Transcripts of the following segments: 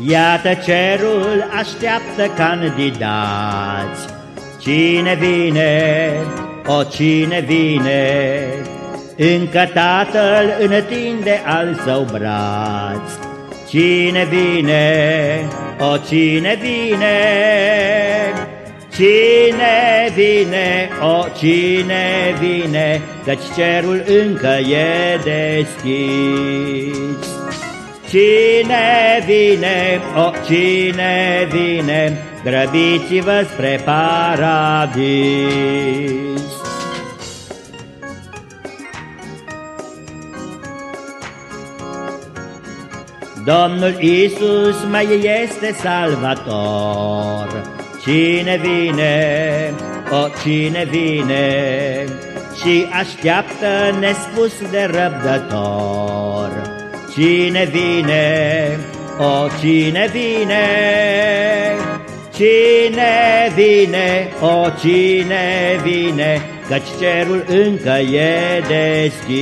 Iată cerul așteaptă candidați. Cine vine, o cine vine, încă tatăl întinde al său braț. Cine vine, o cine vine, Cine vine, o cine vine, Căci cerul încă e deschis. Cine vine, o cine vine, Grăbiți-vă spre paradis. Domnul Isus mai este salvator, Cine vine, o cine vine, Și așteaptă nespus de răbdător. Cine vine, o cine vine, Cine vine, o cine vine, Căci cerul încă e deschis.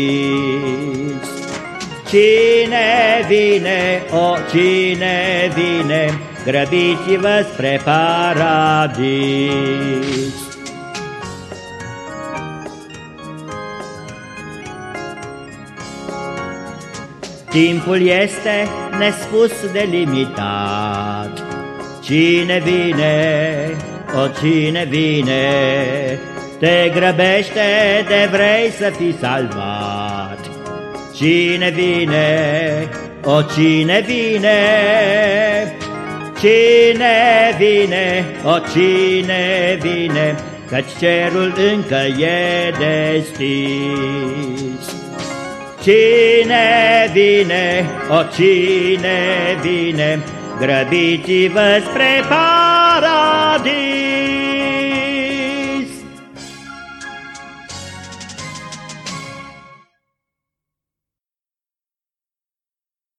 Cine vine, o cine vine, Grăbiți-vă spre paradis. Timpul este nespus de limitat. Cine vine, o cine vine, te grăbește de vrei să fii salvat. Cine vine, o cine vine, Cine vine, o cine vine, Căci cerul încă e deschis. Cine vine, o cine vine, Grăbiți-vă spre paradis.